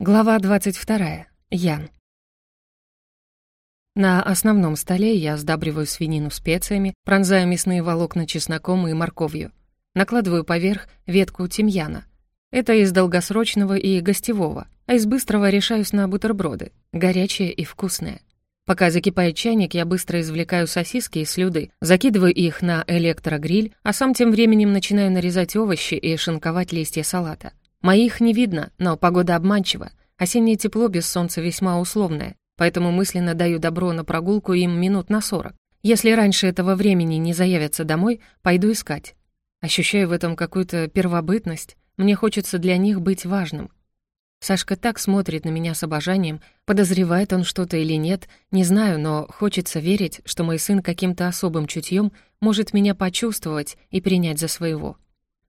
Глава 22. Ян. На основном столе я сдабриваю свинину специями, пронзаю мясные волокна чесноком и морковью. Накладываю поверх ветку тимьяна. Это из долгосрочного и гостевого, а из быстрого решаюсь на бутерброды, горячие и вкусные. Пока закипает чайник, я быстро извлекаю сосиски из слюды, закидываю их на электрогриль, а сам тем временем начинаю нарезать овощи и шинковать листья салата. Моих не видно, но погода обманчива. Осеннее тепло без солнца весьма условное, поэтому мысленно даю добро на прогулку им минут на сорок. Если раньше этого времени не заявятся домой, пойду искать. Ощущаю в этом какую-то первобытность. Мне хочется для них быть важным. Сашка так смотрит на меня с обожанием, подозревает он что-то или нет, не знаю, но хочется верить, что мой сын каким-то особым чутьем может меня почувствовать и принять за своего.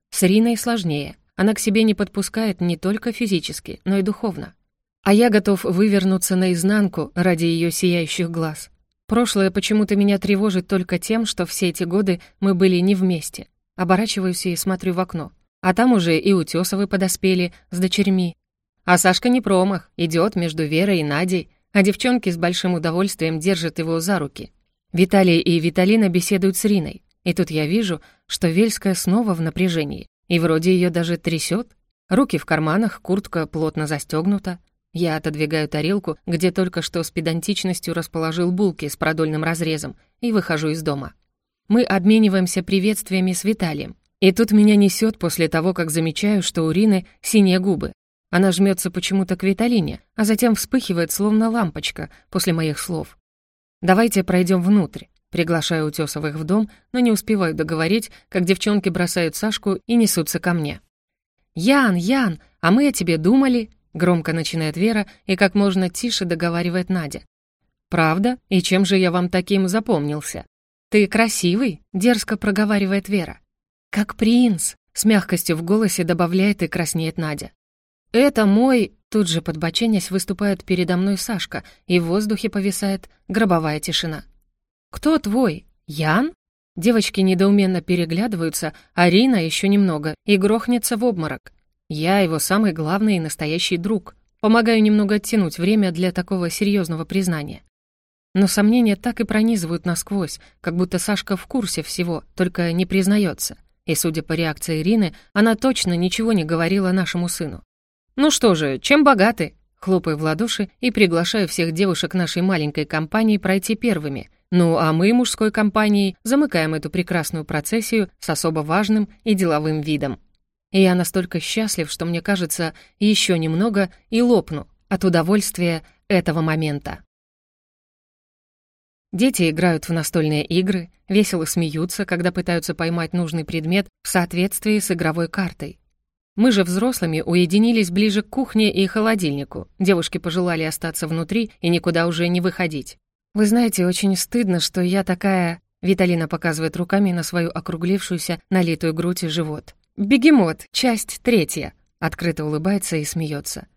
С Риной сложнее. Она к себе не подпускает не только физически, но и духовно. А я готов вывернуться наизнанку ради ее сияющих глаз. Прошлое почему-то меня тревожит только тем, что все эти годы мы были не вместе. Оборачиваюсь и смотрю в окно. А там уже и Утёсовы подоспели с дочерьми. А Сашка не промах, идет между Верой и Надей, а девчонки с большим удовольствием держат его за руки. Виталий и Виталина беседуют с Риной. И тут я вижу, что Вельская снова в напряжении. И вроде ее даже трясет. Руки в карманах, куртка плотно застегнута. Я отодвигаю тарелку, где только что с педантичностью расположил булки с продольным разрезом, и выхожу из дома. Мы обмениваемся приветствиями с Виталием. И тут меня несет после того, как замечаю, что у Рины синие губы. Она жмется почему-то к Виталине, а затем вспыхивает, словно лампочка, после моих слов. «Давайте пройдем внутрь». Приглашаю Утесовых в дом, но не успеваю договорить, как девчонки бросают Сашку и несутся ко мне. «Ян, Ян, а мы о тебе думали?» Громко начинает Вера и как можно тише договаривает Надя. «Правда? И чем же я вам таким запомнился?» «Ты красивый», — дерзко проговаривает Вера. «Как принц», — с мягкостью в голосе добавляет и краснеет Надя. «Это мой...» — тут же подбоченясь выступает передо мной Сашка, и в воздухе повисает гробовая тишина. «Кто твой? Ян?» Девочки недоуменно переглядываются, а Рина еще немного и грохнется в обморок. Я его самый главный и настоящий друг. Помогаю немного оттянуть время для такого серьезного признания. Но сомнения так и пронизывают насквозь, как будто Сашка в курсе всего, только не признается. И, судя по реакции Ирины, она точно ничего не говорила нашему сыну. «Ну что же, чем богаты?» Хлопаю в ладоши и приглашаю всех девушек нашей маленькой компании пройти первыми. Ну а мы, мужской компанией, замыкаем эту прекрасную процессию с особо важным и деловым видом. И я настолько счастлив, что мне кажется, еще немного и лопну от удовольствия этого момента. Дети играют в настольные игры, весело смеются, когда пытаются поймать нужный предмет в соответствии с игровой картой. Мы же взрослыми уединились ближе к кухне и холодильнику. Девушки пожелали остаться внутри и никуда уже не выходить. «Вы знаете, очень стыдно, что я такая...» Виталина показывает руками на свою округлившуюся, налитую грудь и живот. «Бегемот, часть третья», — открыто улыбается и смеется.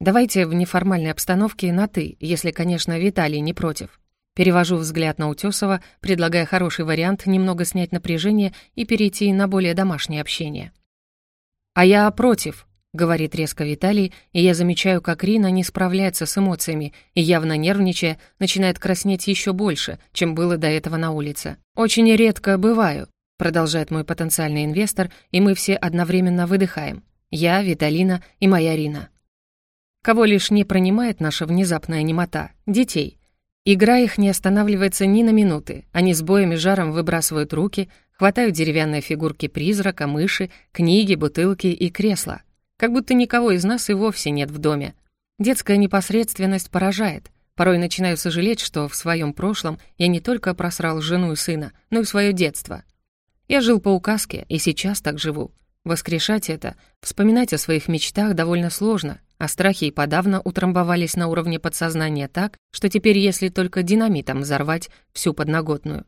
«Давайте в неформальной обстановке на «ты», если, конечно, Виталий не против». Перевожу взгляд на Утесова, предлагая хороший вариант немного снять напряжение и перейти на более домашнее общение. «А я против», — говорит резко Виталий, и я замечаю, как Рина не справляется с эмоциями и, явно нервничая, начинает краснеть еще больше, чем было до этого на улице. «Очень редко бываю продолжает мой потенциальный инвестор, и мы все одновременно выдыхаем. Я, Виталина и моя Рина. Кого лишь не пронимает наша внезапная немота — детей. Игра их не останавливается ни на минуты. Они с боем и жаром выбрасывают руки, хватают деревянные фигурки призрака, мыши, книги, бутылки и кресла. Как будто никого из нас и вовсе нет в доме. Детская непосредственность поражает. Порой начинаю сожалеть, что в своем прошлом я не только просрал жену и сына, но и свое детство — я жил по указке и сейчас так живу. Воскрешать это, вспоминать о своих мечтах довольно сложно, а страхи и подавно утрамбовались на уровне подсознания так, что теперь если только динамитом взорвать всю подноготную.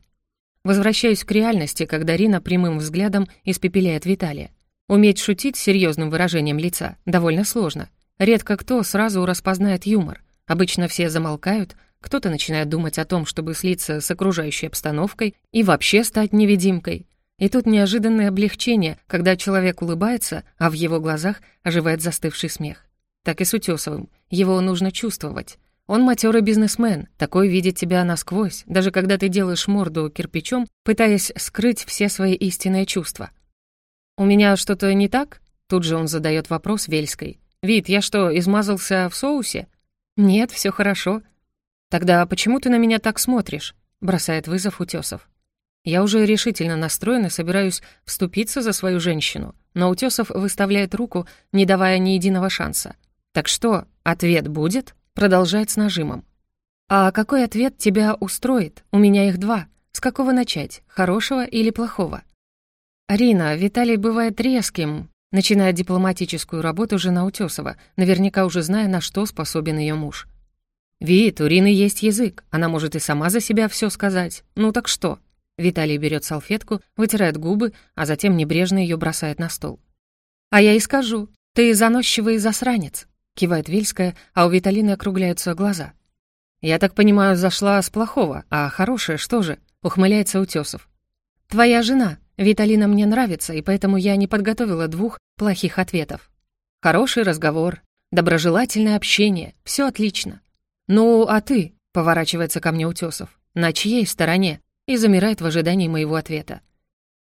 Возвращаюсь к реальности, когда Рина прямым взглядом испепеляет Виталия. Уметь шутить с серьезным выражением лица довольно сложно. Редко кто сразу распознает юмор. Обычно все замолкают, кто-то начинает думать о том, чтобы слиться с окружающей обстановкой и вообще стать невидимкой, и тут неожиданное облегчение, когда человек улыбается, а в его глазах оживает застывший смех. так и с Утёсовым. Его нужно чувствовать. Он матерый бизнесмен, такой видит тебя насквозь, даже когда ты делаешь морду кирпичом, пытаясь скрыть все свои истинные чувства. «У меня что-то не так?» Тут же он задает вопрос Вельской. «Вид, я что, измазался в соусе?» «Нет, все хорошо». «Тогда почему ты на меня так смотришь?» бросает вызов Утёсов. Я уже решительно настроен и собираюсь вступиться за свою женщину, но Утёсов выставляет руку, не давая ни единого шанса. «Так что, ответ будет?» Продолжает с нажимом. «А какой ответ тебя устроит? У меня их два. С какого начать? Хорошего или плохого?» «Арина, Виталий бывает резким», начинает дипломатическую работу жена Утёсова, наверняка уже зная, на что способен ее муж. «Вит, у Рины есть язык, она может и сама за себя все сказать. Ну так что?» Виталий берет салфетку, вытирает губы, а затем небрежно ее бросает на стол. «А я и скажу, ты заносчивый засранец», кивает Вильская, а у Виталины округляются глаза. «Я так понимаю, зашла с плохого, а хорошее что же?» ухмыляется Утесов. «Твоя жена. Виталина мне нравится, и поэтому я не подготовила двух плохих ответов. Хороший разговор, доброжелательное общение, все отлично. Ну, а ты?» — поворачивается ко мне Утесов. «На чьей стороне?» и замирает в ожидании моего ответа.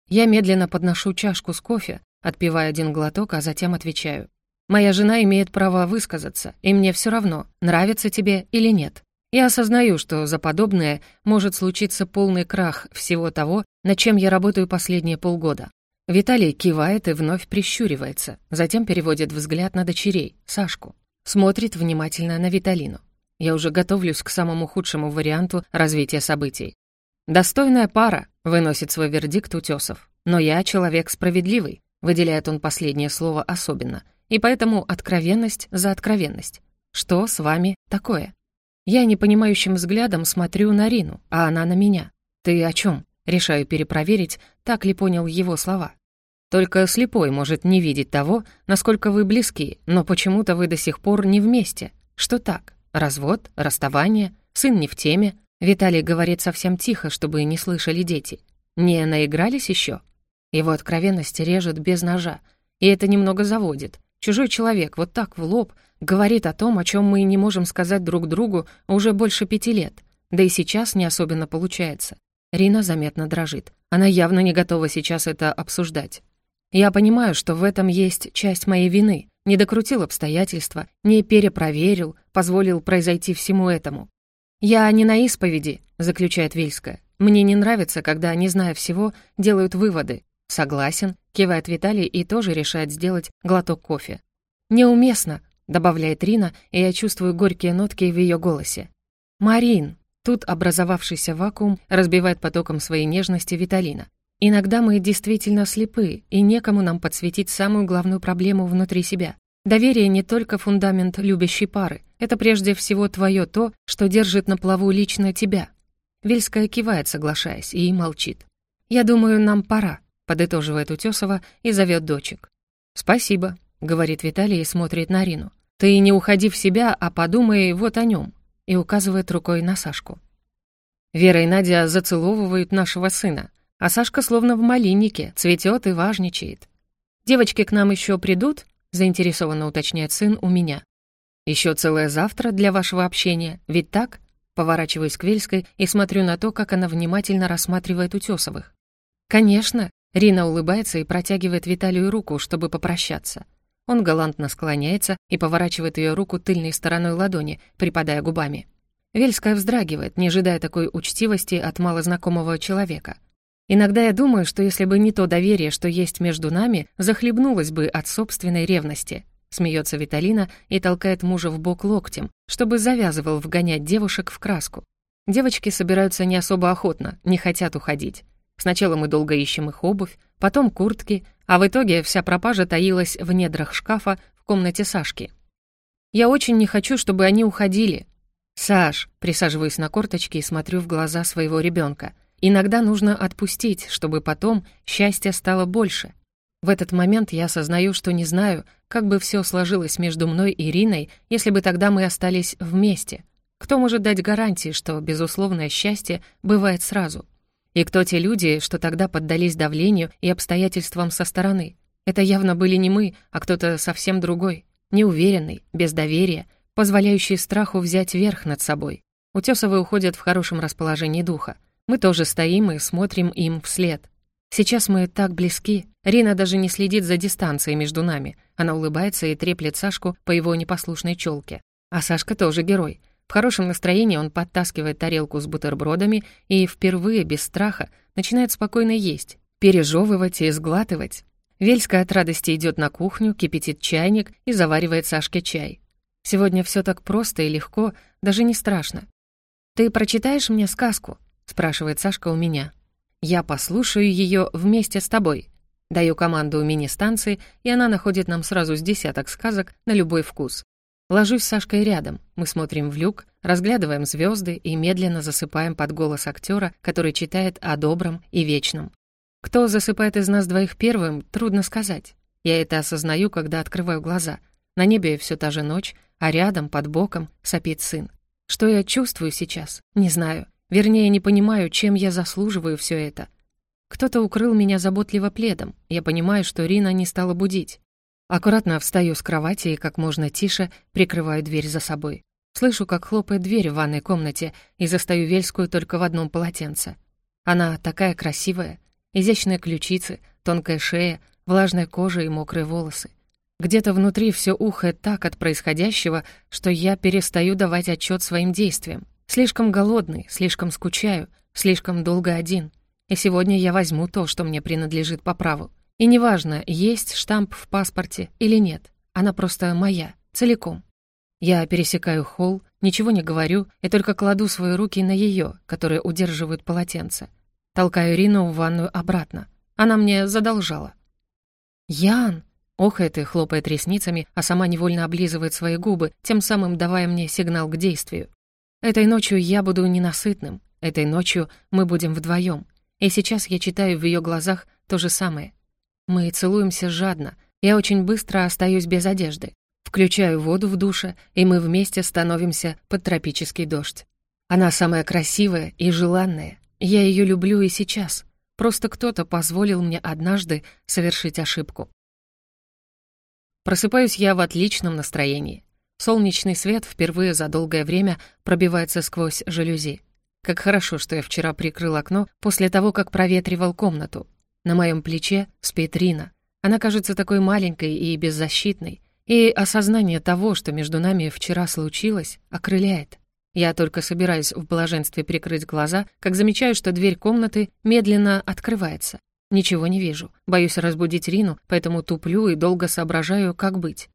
Я медленно подношу чашку с кофе, отпивая один глоток, а затем отвечаю. «Моя жена имеет право высказаться, и мне все равно, нравится тебе или нет. Я осознаю, что за подобное может случиться полный крах всего того, над чем я работаю последние полгода. Виталий кивает и вновь прищуривается, затем переводит взгляд на дочерей, Сашку. Смотрит внимательно на Виталину. Я уже готовлюсь к самому худшему варианту развития событий. «Достойная пара», — выносит свой вердикт Утесов. «Но я человек справедливый», — выделяет он последнее слово особенно, и поэтому откровенность за откровенность. Что с вами такое? Я непонимающим взглядом смотрю на Рину, а она на меня. «Ты о чем? Решаю перепроверить, так ли понял его слова. Только слепой может не видеть того, насколько вы близки, но почему-то вы до сих пор не вместе. Что так? Развод? Расставание? Сын не в теме? Виталий говорит совсем тихо, чтобы не слышали дети. Не наигрались еще? Его откровенность режет без ножа, и это немного заводит. Чужой человек вот так в лоб говорит о том, о чем мы не можем сказать друг другу уже больше пяти лет. Да и сейчас не особенно получается. Рина заметно дрожит. Она явно не готова сейчас это обсуждать. Я понимаю, что в этом есть часть моей вины. Не докрутил обстоятельства, не перепроверил, позволил произойти всему этому. «Я не на исповеди», — заключает Вильская. «Мне не нравится, когда, не зная всего, делают выводы». «Согласен», — кивает Виталий и тоже решает сделать глоток кофе. «Неуместно», — добавляет Рина, и я чувствую горькие нотки в ее голосе. «Марин», — тут образовавшийся вакуум разбивает потоком своей нежности Виталина. «Иногда мы действительно слепы, и некому нам подсветить самую главную проблему внутри себя. Доверие не только фундамент любящей пары, это прежде всего твое то, что держит на плаву лично тебя. Вельская кивает, соглашаясь, и молчит. «Я думаю, нам пора», — подытоживает Утесова и зовет дочек. «Спасибо», — говорит Виталий и смотрит на Рину. «Ты не уходи в себя, а подумай вот о нем», — и указывает рукой на Сашку. Вера и Надя зацеловывают нашего сына, а Сашка словно в малиннике, цветет и важничает. «Девочки к нам еще придут?» заинтересованно уточняет сын у меня. Еще целое завтра для вашего общения, ведь так?» Поворачиваюсь к Вельской и смотрю на то, как она внимательно рассматривает Утесовых. «Конечно!» — Рина улыбается и протягивает Виталию руку, чтобы попрощаться. Он галантно склоняется и поворачивает ее руку тыльной стороной ладони, припадая губами. Вельская вздрагивает, не ожидая такой учтивости от малознакомого человека. Иногда я думаю, что если бы не то доверие, что есть между нами, захлебнулась бы от собственной ревности. Смеется Виталина и толкает мужа в бок локтем, чтобы завязывал вгонять девушек в краску. Девочки собираются не особо охотно, не хотят уходить. Сначала мы долго ищем их обувь, потом куртки, а в итоге вся пропажа таилась в недрах шкафа в комнате Сашки. Я очень не хочу, чтобы они уходили. «Саш», присаживаюсь на корточки и смотрю в глаза своего ребенка — Иногда нужно отпустить, чтобы потом счастье стало больше. В этот момент я осознаю, что не знаю, как бы все сложилось между мной и Ириной, если бы тогда мы остались вместе. Кто может дать гарантии, что безусловное счастье бывает сразу? И кто те люди, что тогда поддались давлению и обстоятельствам со стороны? Это явно были не мы, а кто-то совсем другой. неуверенный, без доверия, позволяющий страху взять верх над собой. Утёсовы уходят в хорошем расположении духа. Мы тоже стоим и смотрим им вслед. Сейчас мы так близки. Рина даже не следит за дистанцией между нами. Она улыбается и треплет Сашку по его непослушной челке. А Сашка тоже герой. В хорошем настроении он подтаскивает тарелку с бутербродами и впервые без страха начинает спокойно есть, пережевывать и сглатывать. Вельска от радости идет на кухню, кипятит чайник и заваривает Сашке чай. Сегодня все так просто и легко, даже не страшно. «Ты прочитаешь мне сказку?» — спрашивает Сашка у меня. «Я послушаю ее вместе с тобой». Даю команду мини-станции, и она находит нам сразу с десяток сказок на любой вкус. Ложусь с Сашкой рядом, мы смотрим в люк, разглядываем звезды и медленно засыпаем под голос актера, который читает о добром и вечном. Кто засыпает из нас двоих первым, трудно сказать. Я это осознаю, когда открываю глаза. На небе все та же ночь, а рядом, под боком, сопит сын. Что я чувствую сейчас? Не знаю. Вернее, не понимаю, чем я заслуживаю все это. Кто-то укрыл меня заботливо пледом. Я понимаю, что Рина не стала будить. Аккуратно встаю с кровати и как можно тише прикрываю дверь за собой. Слышу, как хлопает дверь в ванной комнате и застаю Вельскую только в одном полотенце. Она такая красивая, изящные ключицы, тонкая шея, влажная кожа и мокрые волосы. Где-то внутри все ухает так от происходящего, что я перестаю давать отчет своим действиям. Слишком голодный, слишком скучаю, слишком долго один. И сегодня я возьму то, что мне принадлежит по праву. И неважно, есть штамп в паспорте или нет, она просто моя, целиком. Я пересекаю холл, ничего не говорю и только кладу свои руки на ее, которые удерживают полотенце. Толкаю Рину в ванную обратно. Она мне задолжала. «Ян!» — охает и хлопает ресницами, а сама невольно облизывает свои губы, тем самым давая мне сигнал к действию. «Этой ночью я буду ненасытным. Этой ночью мы будем вдвоем. И сейчас я читаю в ее глазах то же самое. Мы целуемся жадно. Я очень быстро остаюсь без одежды. Включаю воду в душе, и мы вместе становимся под тропический дождь. Она самая красивая и желанная. Я ее люблю и сейчас. Просто кто-то позволил мне однажды совершить ошибку. Просыпаюсь я в отличном настроении. Солнечный свет впервые за долгое время пробивается сквозь жалюзи. Как хорошо, что я вчера прикрыл окно после того, как проветривал комнату. На моем плече спит Рина. Она кажется такой маленькой и беззащитной. И осознание того, что между нами вчера случилось, окрыляет. Я только собираюсь в блаженстве прикрыть глаза, как замечаю, что дверь комнаты медленно открывается. Ничего не вижу. Боюсь разбудить Рину, поэтому туплю и долго соображаю, как быть.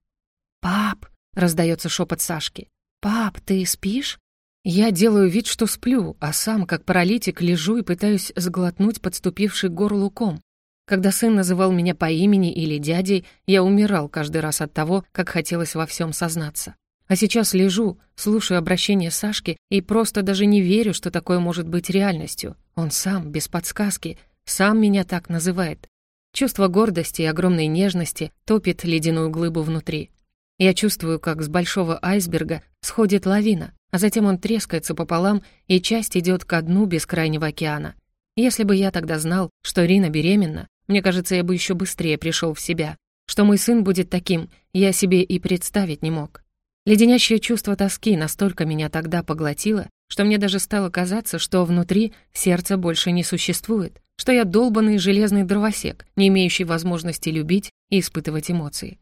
«Пап!» — раздается шепот Сашки. «Пап, ты спишь?» Я делаю вид, что сплю, а сам, как паралитик, лежу и пытаюсь сглотнуть подступивший к горлу ком. Когда сын называл меня по имени или дядей, я умирал каждый раз от того, как хотелось во всем сознаться. А сейчас лежу, слушаю обращение Сашки и просто даже не верю, что такое может быть реальностью. Он сам, без подсказки, сам меня так называет. Чувство гордости и огромной нежности топит ледяную глыбу внутри. Я чувствую, как с большого айсберга сходит лавина, а затем он трескается пополам, и часть идет ко дну бескрайнего океана. Если бы я тогда знал, что Рина беременна, мне кажется, я бы еще быстрее пришел в себя. Что мой сын будет таким, я себе и представить не мог. Леденящее чувство тоски настолько меня тогда поглотило, что мне даже стало казаться, что внутри сердца больше не существует, что я долбанный железный дровосек, не имеющий возможности любить и испытывать эмоции.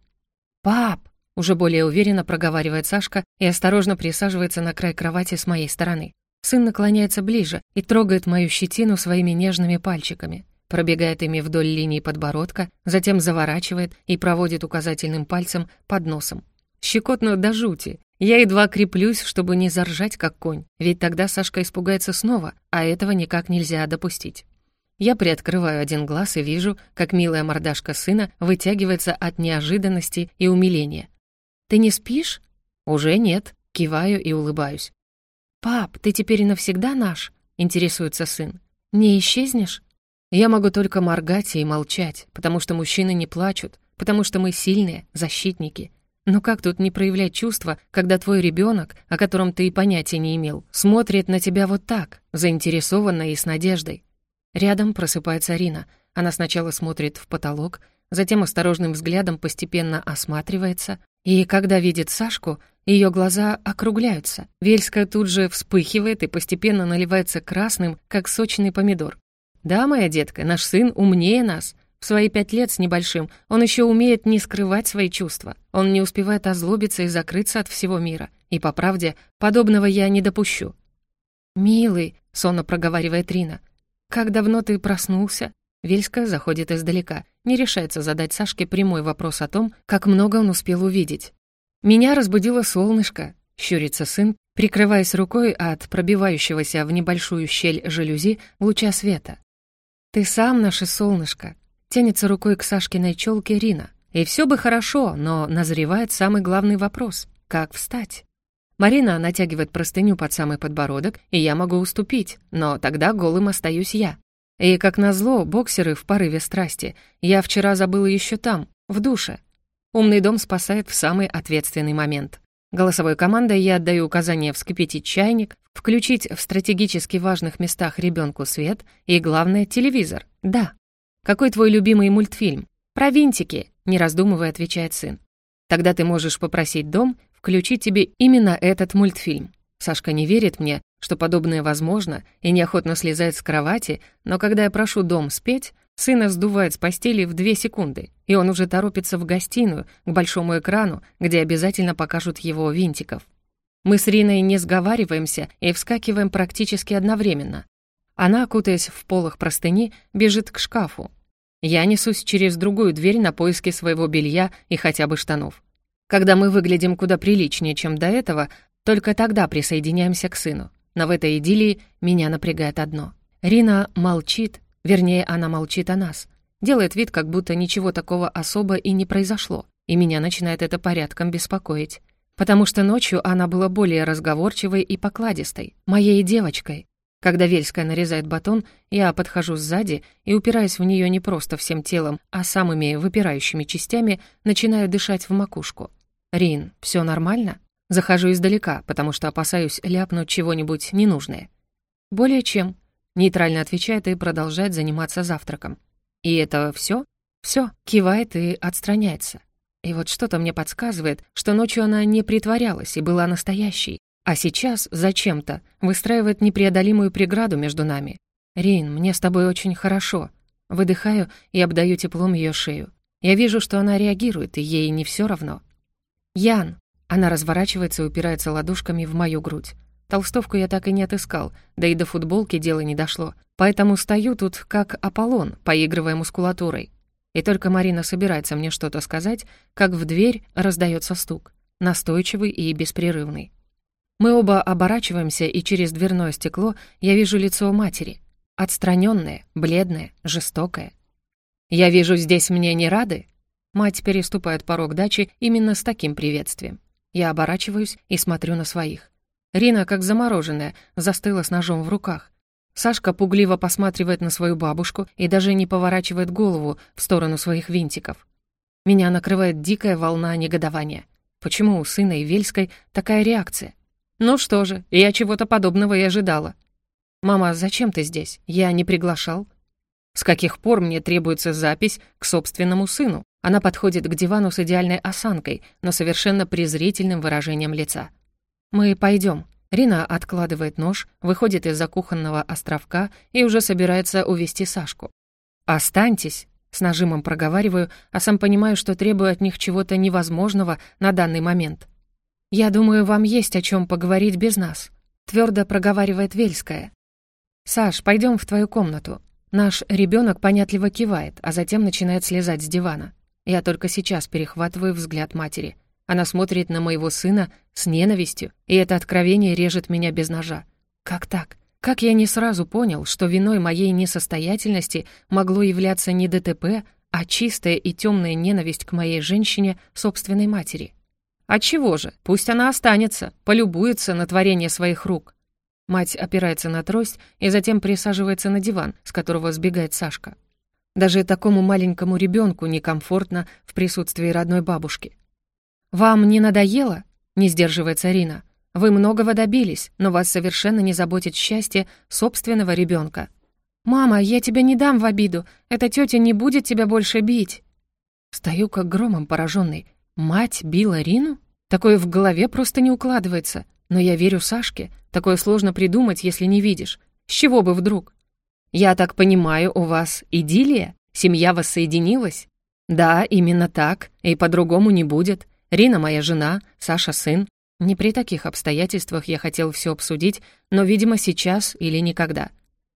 «Пап!» Уже более уверенно проговаривает Сашка и осторожно присаживается на край кровати с моей стороны. Сын наклоняется ближе и трогает мою щетину своими нежными пальчиками, пробегает ими вдоль линии подбородка, затем заворачивает и проводит указательным пальцем под носом. Щекотно до жути. Я едва креплюсь, чтобы не заржать, как конь, ведь тогда Сашка испугается снова, а этого никак нельзя допустить. Я приоткрываю один глаз и вижу, как милая мордашка сына вытягивается от неожиданности и умиления. «Ты не спишь?» «Уже нет», — киваю и улыбаюсь. «Пап, ты теперь навсегда наш?» — интересуется сын. «Не исчезнешь?» Я могу только моргать и молчать, потому что мужчины не плачут, потому что мы сильные, защитники. Но как тут не проявлять чувства, когда твой ребенок, о котором ты и понятия не имел, смотрит на тебя вот так, заинтересованно и с надеждой? Рядом просыпается Рина. Она сначала смотрит в потолок, затем осторожным взглядом постепенно осматривается, И когда видит Сашку, ее глаза округляются. Вельская тут же вспыхивает и постепенно наливается красным, как сочный помидор. «Да, моя детка, наш сын умнее нас. В свои пять лет с небольшим он еще умеет не скрывать свои чувства. Он не успевает озлобиться и закрыться от всего мира. И, по правде, подобного я не допущу». «Милый», — сонно проговаривает Рина, — «как давно ты проснулся?» Вельская заходит издалека, не решается задать Сашке прямой вопрос о том, как много он успел увидеть. «Меня разбудило солнышко», — щурится сын, прикрываясь рукой от пробивающегося в небольшую щель жалюзи луча света. «Ты сам наше солнышко», — тянется рукой к Сашкиной челке Рина. И все бы хорошо, но назревает самый главный вопрос — как встать? Марина натягивает простыню под самый подбородок, и я могу уступить, но тогда голым остаюсь я. И, как назло, боксеры в порыве страсти. Я вчера забыла еще там, в душе. Умный дом спасает в самый ответственный момент. Голосовой командой я отдаю указание вскипятить чайник, включить в стратегически важных местах ребенку свет и, главное, телевизор. Да. Какой твой любимый мультфильм? Про винтики, не раздумывая, отвечает сын. Тогда ты можешь попросить дом включить тебе именно этот мультфильм. Сашка не верит мне, что подобное возможно, и неохотно слезает с кровати, но когда я прошу дом спеть, сына сдувает с постели в две секунды, и он уже торопится в гостиную, к большому экрану, где обязательно покажут его винтиков. Мы с Риной не сговариваемся и вскакиваем практически одновременно. Она, кутаясь в полах простыни, бежит к шкафу. Я несусь через другую дверь на поиски своего белья и хотя бы штанов. Когда мы выглядим куда приличнее, чем до этого, только тогда присоединяемся к сыну. Но в этой идиллии меня напрягает одно. Рина молчит, вернее, она молчит о нас. Делает вид, как будто ничего такого особо и не произошло. И меня начинает это порядком беспокоить. Потому что ночью она была более разговорчивой и покладистой, моей девочкой. Когда Вельская нарезает батон, я подхожу сзади и, упираясь в нее не просто всем телом, а самыми выпирающими частями, начинаю дышать в макушку. «Рин, все нормально?» Захожу издалека, потому что опасаюсь ляпнуть чего-нибудь ненужное. «Более чем», — нейтрально отвечает и продолжает заниматься завтраком. «И это все? Все, кивает и отстраняется. И вот что-то мне подсказывает, что ночью она не притворялась и была настоящей, а сейчас зачем-то выстраивает непреодолимую преграду между нами. «Рейн, мне с тобой очень хорошо». Выдыхаю и обдаю теплом ее шею. Я вижу, что она реагирует, и ей не все равно. «Ян, она разворачивается и упирается ладошками в мою грудь. Толстовку я так и не отыскал, да и до футболки дело не дошло. Поэтому стою тут как Аполлон, поигрывая мускулатурой. И только Марина собирается мне что-то сказать, как в дверь раздается стук. Настойчивый и беспрерывный. Мы оба оборачиваемся, и через дверное стекло я вижу лицо матери. Отстраненное, бледное, жестокое. «Я вижу, здесь мне не рады?» Мать переступает порог дачи именно с таким приветствием. Я оборачиваюсь и смотрю на своих. Рина, как замороженная, застыла с ножом в руках. Сашка пугливо посматривает на свою бабушку и даже не поворачивает голову в сторону своих винтиков. Меня накрывает дикая волна негодования. Почему у сына и Вельской такая реакция? Ну что же, я чего-то подобного и ожидала. «Мама, зачем ты здесь? Я не приглашал». «С каких пор мне требуется запись к собственному сыну?» Она подходит к дивану с идеальной осанкой, но совершенно презрительным выражением лица. «Мы пойдем. Рина откладывает нож, выходит из-за кухонного островка и уже собирается увести Сашку. «Останьтесь!» — с нажимом проговариваю, а сам понимаю, что требую от них чего-то невозможного на данный момент. «Я думаю, вам есть о чем поговорить без нас», — твердо проговаривает Вельская. «Саш, пойдем в твою комнату». Наш ребенок понятливо кивает, а затем начинает слезать с дивана. Я только сейчас перехватываю взгляд матери. Она смотрит на моего сына с ненавистью, и это откровение режет меня без ножа. Как так? Как я не сразу понял, что виной моей несостоятельности могло являться не ДТП, а чистая и темная ненависть к моей женщине, собственной матери? А чего же? Пусть она останется, полюбуется на творение своих рук. Мать опирается на трость и затем присаживается на диван, с которого сбегает Сашка. Даже такому маленькому ребенку некомфортно в присутствии родной бабушки. «Вам не надоело?» — не сдерживается Рина. «Вы многого добились, но вас совершенно не заботит счастье собственного ребенка. «Мама, я тебя не дам в обиду. Эта тетя не будет тебя больше бить». Стою как громом пораженный. Мать била Рину? Такое в голове просто не укладывается. Но я верю Сашке. Такое сложно придумать, если не видишь. С чего бы вдруг? Я так понимаю, у вас идиллия? Семья воссоединилась? Да, именно так. И по-другому не будет. Рина моя жена, Саша сын. Не при таких обстоятельствах я хотел все обсудить, но, видимо, сейчас или никогда.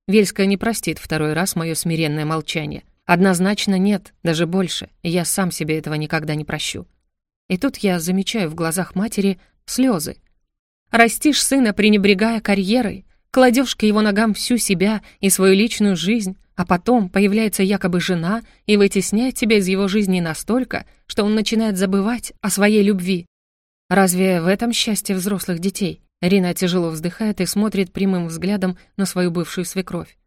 Вельская не простит второй раз мое смиренное молчание. Однозначно нет, даже больше. Я сам себе этого никогда не прощу. И тут я замечаю в глазах матери слезы. Растишь сына, пренебрегая карьерой, кладешь к его ногам всю себя и свою личную жизнь, а потом появляется якобы жена и вытесняет тебя из его жизни настолько, что он начинает забывать о своей любви. Разве в этом счастье взрослых детей? Рина тяжело вздыхает и смотрит прямым взглядом на свою бывшую свекровь.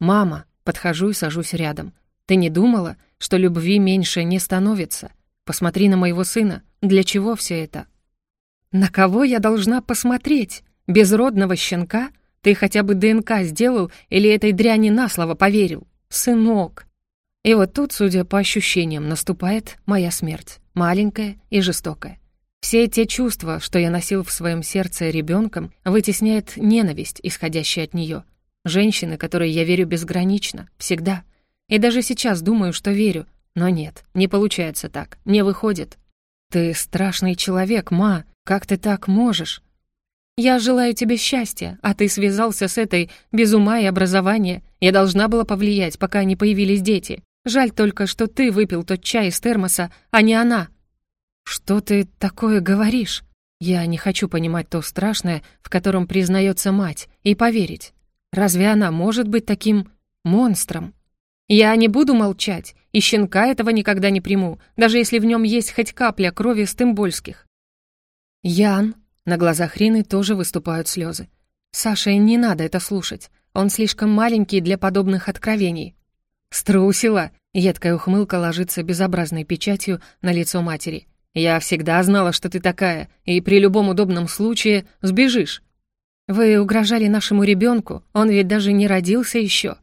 «Мама», подхожу и сажусь рядом. «Ты не думала, что любви меньше не становится? Посмотри на моего сына. Для чего все это?» «На кого я должна посмотреть? Безродного щенка? Ты хотя бы ДНК сделал или этой дряни на слово поверил? Сынок!» И вот тут, судя по ощущениям, наступает моя смерть. Маленькая и жестокая. Все те чувства, что я носил в своем сердце ребенком, вытесняет ненависть, исходящая от нее. Женщины, которой я верю безгранично, всегда. И даже сейчас думаю, что верю. Но нет, не получается так, не выходит. Ты страшный человек, ма, как ты так можешь? Я желаю тебе счастья, а ты связался с этой без ума и образования. Я должна была повлиять, пока не появились дети. Жаль только, что ты выпил тот чай из термоса, а не она. «Что ты такое говоришь? Я не хочу понимать то страшное, в котором признается мать, и поверить. Разве она может быть таким монстром? Я не буду молчать, и щенка этого никогда не приму, даже если в нем есть хоть капля крови стымбольских». «Ян», на глазах Рины тоже выступают слезы. «Саше не надо это слушать. Он слишком маленький для подобных откровений». «Струсила!» — едкая ухмылка ложится безобразной печатью на лицо матери. Я всегда знала, что ты такая, и при любом удобном случае сбежишь. Вы угрожали нашему ребенку, он ведь даже не родился еще.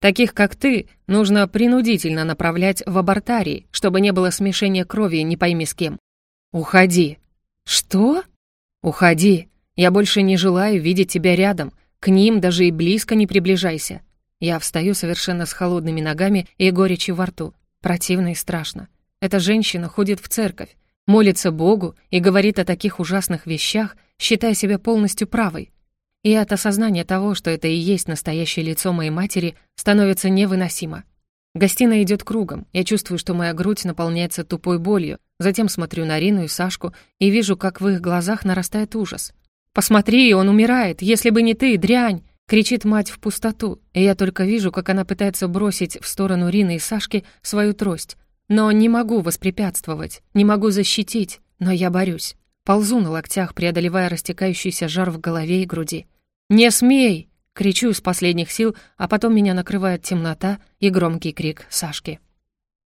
Таких, как ты, нужно принудительно направлять в абортарии, чтобы не было смешения крови не пойми с кем. Уходи. Что? Уходи. Я больше не желаю видеть тебя рядом. К ним даже и близко не приближайся. Я встаю совершенно с холодными ногами и горечью во рту. Противно и страшно. Эта женщина ходит в церковь, молится Богу и говорит о таких ужасных вещах, считая себя полностью правой. И от осознания того, что это и есть настоящее лицо моей матери, становится невыносимо. Гостиная идет кругом, я чувствую, что моя грудь наполняется тупой болью, затем смотрю на Рину и Сашку и вижу, как в их глазах нарастает ужас. «Посмотри, он умирает, если бы не ты, дрянь!» кричит мать в пустоту, и я только вижу, как она пытается бросить в сторону Рины и Сашки свою трость, но не могу воспрепятствовать, не могу защитить, но я борюсь. Ползу на локтях, преодолевая растекающийся жар в голове и груди. «Не смей!» — кричу из последних сил, а потом меня накрывает темнота и громкий крик Сашки.